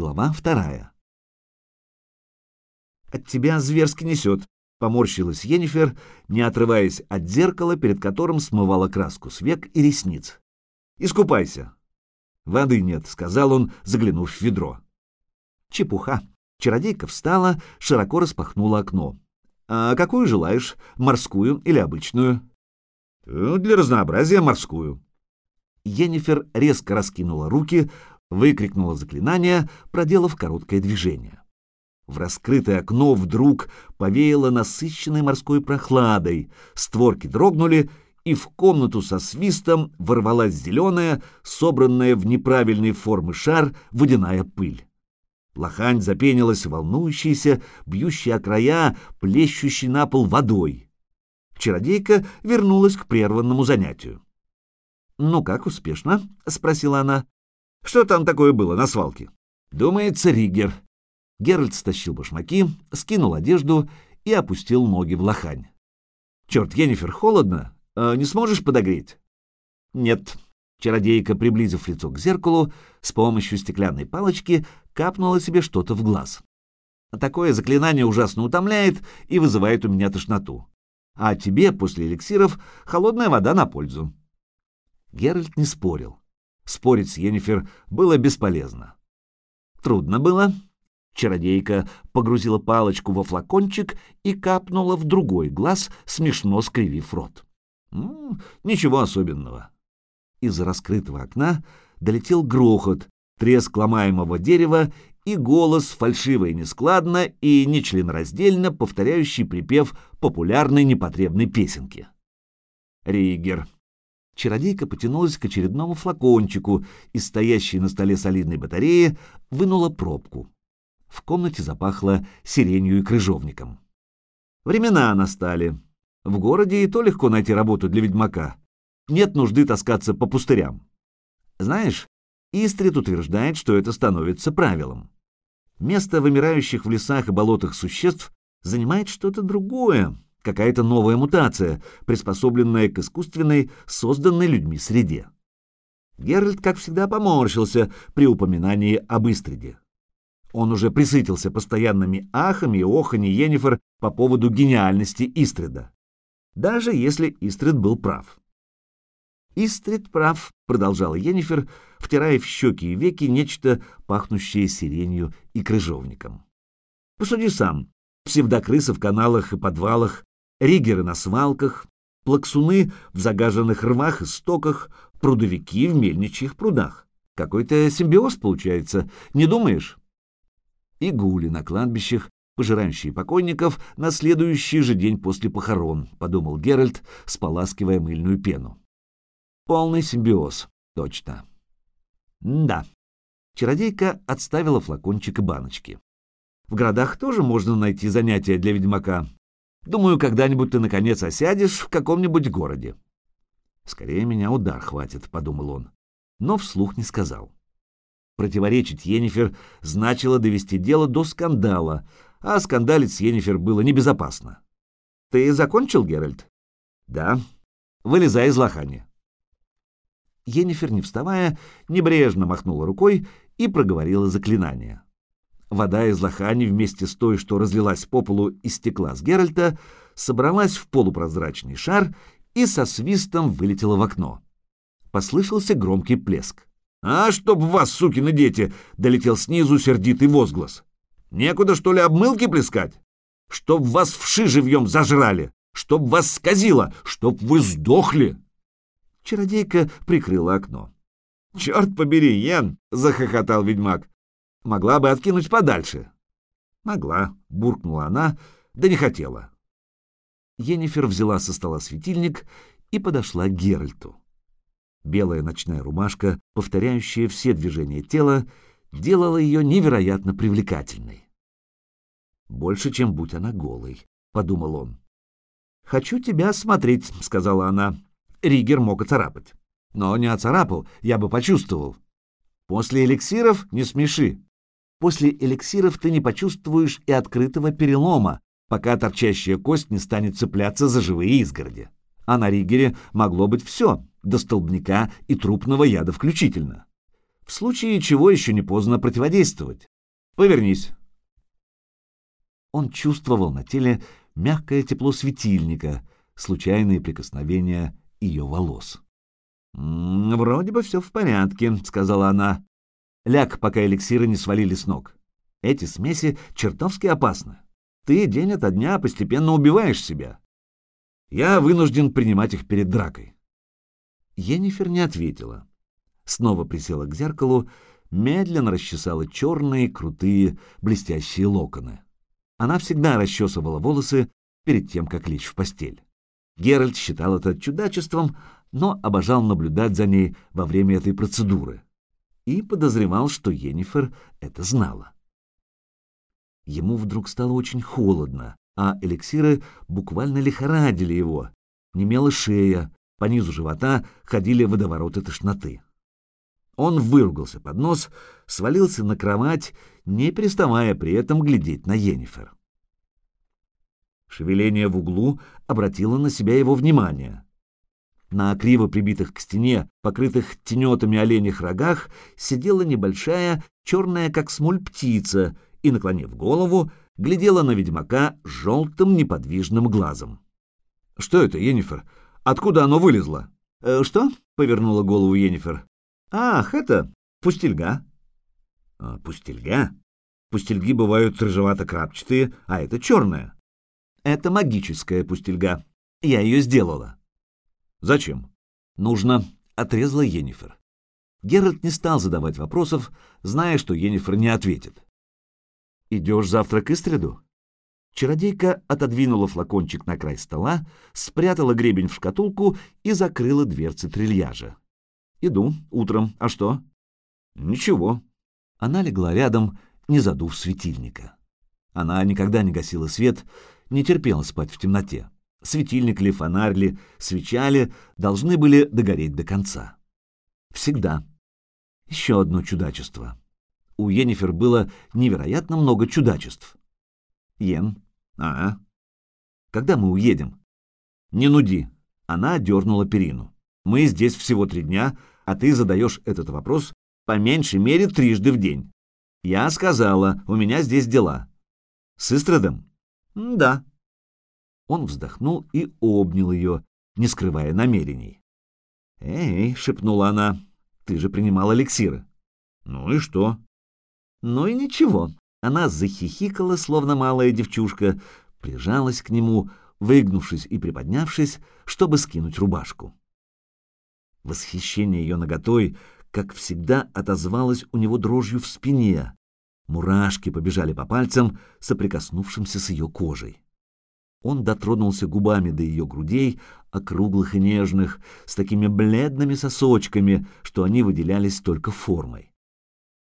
Глава вторая. «От тебя зверски несет», — поморщилась Енифер, не отрываясь от зеркала, перед которым смывала краску с век и ресниц. «Искупайся». «Воды нет», — сказал он, заглянув в ведро. Чепуха. Чародейка встала, широко распахнула окно. «А какую желаешь? Морскую или обычную?» «Для разнообразия морскую». Енифер резко раскинула руки, выкрикнула заклинание, проделав короткое движение. В раскрытое окно вдруг повеяло насыщенной морской прохладой, створки дрогнули, и в комнату со свистом ворвалась зеленая, собранная в неправильной формы шар, водяная пыль. Лохань запенилась волнующейся, бьющей о края, плещущей на пол водой. Чародейка вернулась к прерванному занятию. «Ну как, успешно?» — спросила она. «Что там такое было на свалке?» «Думается, Ригер». Геральт стащил башмаки, скинул одежду и опустил ноги в лохань. «Черт, Енифер, холодно. А не сможешь подогреть?» «Нет». Чародейка, приблизив лицо к зеркалу, с помощью стеклянной палочки капнула себе что-то в глаз. Такое заклинание ужасно утомляет и вызывает у меня тошноту. А тебе после эликсиров холодная вода на пользу. Геральт не спорил. Спорить с Йеннифер было бесполезно. Трудно было. Чародейка погрузила палочку во флакончик и капнула в другой глаз, смешно скривив рот. М -м, ничего особенного. Из раскрытого окна долетел грохот, треск ломаемого дерева и голос фальшиво и нескладно и нечленораздельно повторяющий припев популярной непотребной песенки. Ригер, Чародейка потянулась к очередному флакончику и, стоящей на столе солидной батареи, вынула пробку. В комнате запахло сиренью и крыжовником. Времена настали. В городе и то легко найти работу для ведьмака. Нет нужды таскаться по пустырям. Знаешь, Истрит утверждает, что это становится правилом. Место вымирающих в лесах и болотах существ занимает что-то другое, какая-то новая мутация, приспособленная к искусственной, созданной людьми среде. Геральт, как всегда, поморщился при упоминании об Истриде. Он уже присытился постоянными ахами и охами Йеннифер по поводу гениальности Истрида. Даже если Истрид был прав. «Истрид прав», — продолжала Йеннифер, втирая в щеки и веки нечто, пахнущее сиренью и крыжовником. «Посуди сам. Псевдокрысы в каналах и подвалах, ригеры на свалках, плаксуны в загаженных рвах и стоках, прудовики в мельничьих прудах. Какой-то симбиоз получается, не думаешь? И гули на кладбищах, пожирающие покойников на следующий же день после похорон, подумал Геральт, споласкивая мыльную пену. Полный симбиоз, точно. Да. Чародейка отставила флакончик и баночки. В городах тоже можно найти занятия для ведьмака, Думаю, когда-нибудь ты, наконец, осядешь в каком-нибудь городе. Скорее меня удар хватит, — подумал он, но вслух не сказал. Противоречить Йеннифер значило довести дело до скандала, а скандалить с Йеннифер было небезопасно. Ты закончил, Геральт? Да. Вылезай из лохани. Йеннифер, не вставая, небрежно махнула рукой и проговорила заклинание. Вода из лохани вместе с той, что разлилась по полу из стекла с Геральта, собралась в полупрозрачный шар и со свистом вылетела в окно. Послышался громкий плеск. «А, чтоб вас, сукины дети!» — долетел снизу сердитый возглас. «Некуда, что ли, обмылки плескать? Чтоб вас вши живьем зажрали! Чтоб вас сказило! Чтоб вы сдохли!» Чародейка прикрыла окно. «Черт побери, Йен!» — захохотал ведьмак. Могла бы откинуть подальше. Могла, буркнула она, да не хотела. Енифер взяла со стола светильник и подошла к Геральту. Белая ночная рубашка, повторяющая все движения тела, делала ее невероятно привлекательной. «Больше, чем будь она голой», — подумал он. «Хочу тебя смотреть», — сказала она. Ригер мог оцарапать. Но не оцарапал, я бы почувствовал. После эликсиров не смеши. После эликсиров ты не почувствуешь и открытого перелома, пока торчащая кость не станет цепляться за живые изгороди. А на Ригере могло быть все, до столбняка и трупного яда включительно. В случае чего еще не поздно противодействовать. Повернись. Он чувствовал на теле мягкое тепло светильника, случайные прикосновения ее волос. «Вроде бы все в порядке», — сказала она. «Ляг, пока эликсиры не свалили с ног. Эти смеси чертовски опасны. Ты день ото дня постепенно убиваешь себя. Я вынужден принимать их перед дракой». Енифер не ответила. Снова присела к зеркалу, медленно расчесала черные, крутые, блестящие локоны. Она всегда расчесывала волосы перед тем, как лечь в постель. Геральт считал это чудачеством, но обожал наблюдать за ней во время этой процедуры и подозревал, что Енифер это знала. Ему вдруг стало очень холодно, а эликсиры буквально лихорадили его. Немела шея, по низу живота ходили водовороты тошноты. Он выругался под нос, свалился на кровать, не переставая при этом глядеть на Енифер. Шевеление в углу обратило на себя его внимание. На криво прибитых к стене, покрытых тенетами оленях рогах, сидела небольшая, черная как смоль птица и, наклонив голову, глядела на ведьмака желтым неподвижным глазом. — Что это, Енифер? Откуда оно вылезло? «Э, — Что? — повернула голову Енифер. — Ах, это пустельга. А, — Пустельга? Пустельги бывают рыжевато-крапчатые, а это черная. — Это магическая пустельга. Я ее сделала. «Зачем?» «Нужно», — отрезала Енифер. Геральт не стал задавать вопросов, зная, что Енифер не ответит. «Идешь завтра к Истреду?» Чародейка отодвинула флакончик на край стола, спрятала гребень в шкатулку и закрыла дверцы трильяжа. «Иду, утром. А что?» «Ничего». Она легла рядом, не задув светильника. Она никогда не гасила свет, не терпела спать в темноте светильник ли, фонарь ли, свеча ли, должны были догореть до конца. Всегда. Еще одно чудачество. У Енифер было невероятно много чудачеств. Йен. А, Когда мы уедем? Не нуди. Она дернула перину. Мы здесь всего три дня, а ты задаешь этот вопрос по меньшей мере трижды в день. Я сказала, у меня здесь дела. С Истрадом? Да. Он вздохнул и обнял ее, не скрывая намерений. «Эй!» — шепнула она. «Ты же принимал эликсиры». «Ну и что?» «Ну и ничего». Она захихикала, словно малая девчушка, прижалась к нему, выгнувшись и приподнявшись, чтобы скинуть рубашку. Восхищение ее наготой, как всегда, отозвалось у него дрожью в спине. Мурашки побежали по пальцам, соприкоснувшимся с ее кожей. Он дотронулся губами до ее грудей, округлых и нежных, с такими бледными сосочками, что они выделялись только формой.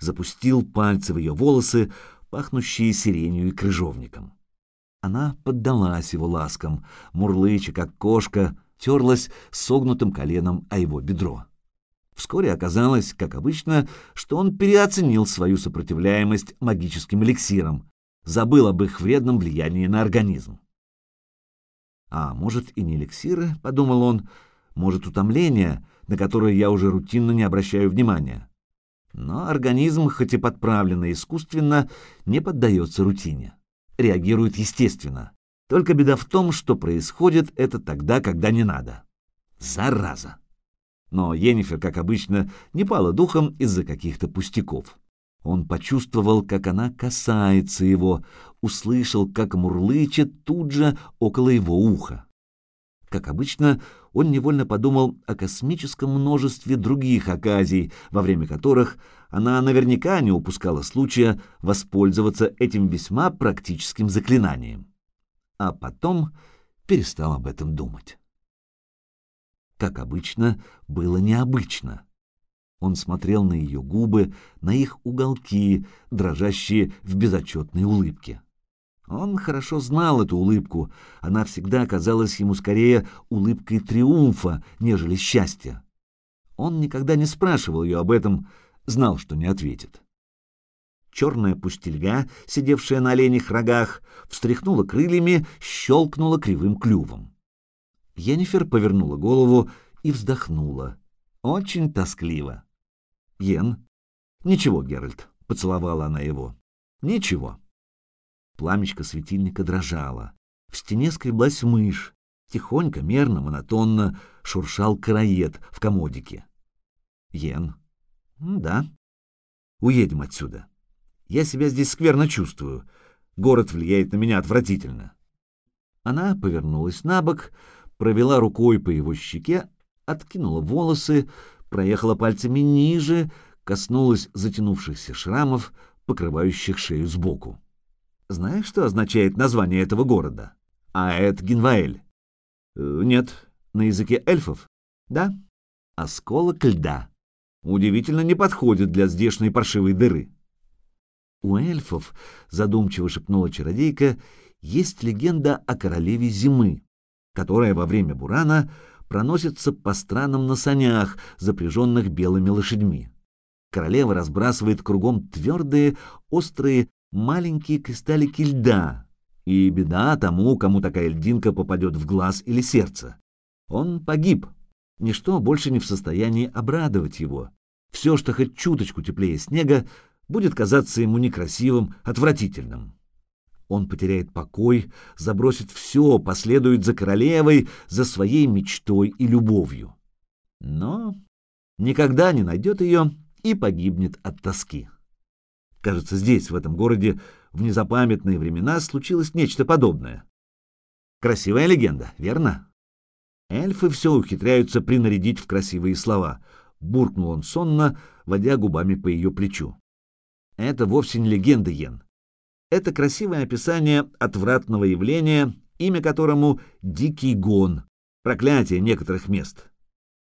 Запустил пальцы в ее волосы, пахнущие сиренью и крыжовником. Она поддалась его ласкам, мурлыча, как кошка, терлась согнутым коленом о его бедро. Вскоре оказалось, как обычно, что он переоценил свою сопротивляемость магическим эликсирам, забыл об их вредном влиянии на организм. А может и не эликсиры, подумал он, может утомление, на которое я уже рутинно не обращаю внимания. Но организм, хоть и подправленно искусственно, не поддается рутине, реагирует естественно. Только беда в том, что происходит это тогда, когда не надо. Зараза! Но Енифер, как обычно, не пала духом из-за каких-то пустяков. Он почувствовал, как она касается его, услышал, как мурлычет тут же около его уха. Как обычно, он невольно подумал о космическом множестве других оказий, во время которых она наверняка не упускала случая воспользоваться этим весьма практическим заклинанием. А потом перестал об этом думать. Как обычно, было необычно. Он смотрел на ее губы, на их уголки, дрожащие в безотчетной улыбке. Он хорошо знал эту улыбку, она всегда казалась ему скорее улыбкой триумфа, нежели счастья. Он никогда не спрашивал ее об этом, знал, что не ответит. Черная пустельга, сидевшая на оленях рогах, встряхнула крыльями, щелкнула кривым клювом. Енифер повернула голову и вздохнула. Очень тоскливо. Йен. Ничего, Геральт, поцеловала она его. Ничего. Пламечко светильника дрожало. В стене скреблась мышь. Тихонько, мерно, монотонно шуршал караед в комодике. Йен. Да. Уедем отсюда. Я себя здесь скверно чувствую. Город влияет на меня отвратительно. Она повернулась на бок, провела рукой по его щеке, откинула волосы, проехала пальцами ниже, коснулась затянувшихся шрамов, покрывающих шею сбоку. Знаешь, что означает название этого города? Аэт Гинваэль. Э, нет, на языке эльфов. Да. Осколок льда. Удивительно не подходит для здешней паршивой дыры. У эльфов, задумчиво шепнула чародейка, есть легенда о королеве зимы, которая во время бурана проносится по странам на санях, запряженных белыми лошадьми. Королева разбрасывает кругом твердые, острые, маленькие кристаллики льда, и беда тому, кому такая льдинка попадет в глаз или сердце. Он погиб. Ничто больше не в состоянии обрадовать его. Все, что хоть чуточку теплее снега, будет казаться ему некрасивым, отвратительным. Он потеряет покой, забросит все, последует за королевой, за своей мечтой и любовью. Но никогда не найдет ее и погибнет от тоски. Кажется, здесь, в этом городе, в незапамятные времена случилось нечто подобное. Красивая легенда, верно? Эльфы все ухитряются принарядить в красивые слова. Буркнул он сонно, водя губами по ее плечу. Это вовсе не легенда, Йен. Это красивое описание отвратного явления, имя которому «дикий гон», проклятие некоторых мест.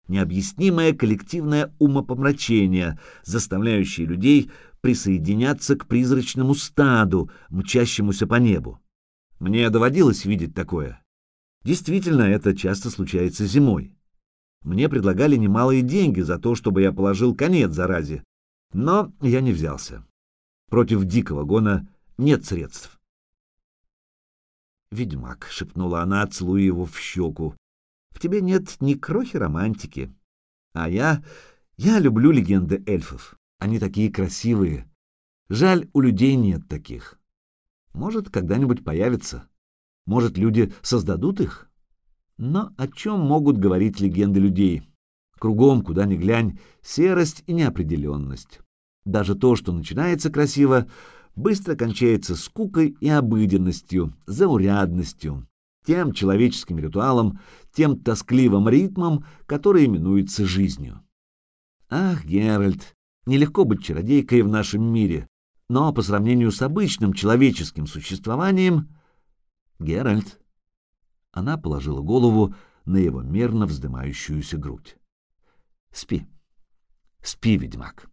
Необъяснимое коллективное умопомрачение, заставляющее людей присоединяться к призрачному стаду, мчащемуся по небу. Мне доводилось видеть такое. Действительно, это часто случается зимой. Мне предлагали немалые деньги за то, чтобы я положил конец заразе, но я не взялся. Против дикого гона нет средств. «Ведьмак», — шепнула она, целуя его в щеку, — «в тебе нет ни крохи романтики. А я... я люблю легенды эльфов. Они такие красивые. Жаль, у людей нет таких. Может, когда-нибудь появится. Может, люди создадут их? Но о чем могут говорить легенды людей? Кругом, куда ни глянь, серость и неопределенность. Даже то, что начинается красиво, быстро кончается скукой и обыденностью, заурядностью, тем человеческим ритуалом, тем тоскливым ритмом, который именуется жизнью. Ах, Геральт, нелегко быть чародейкой в нашем мире, но по сравнению с обычным человеческим существованием... Геральт. Она положила голову на его мерно вздымающуюся грудь. Спи. Спи, ведьмак.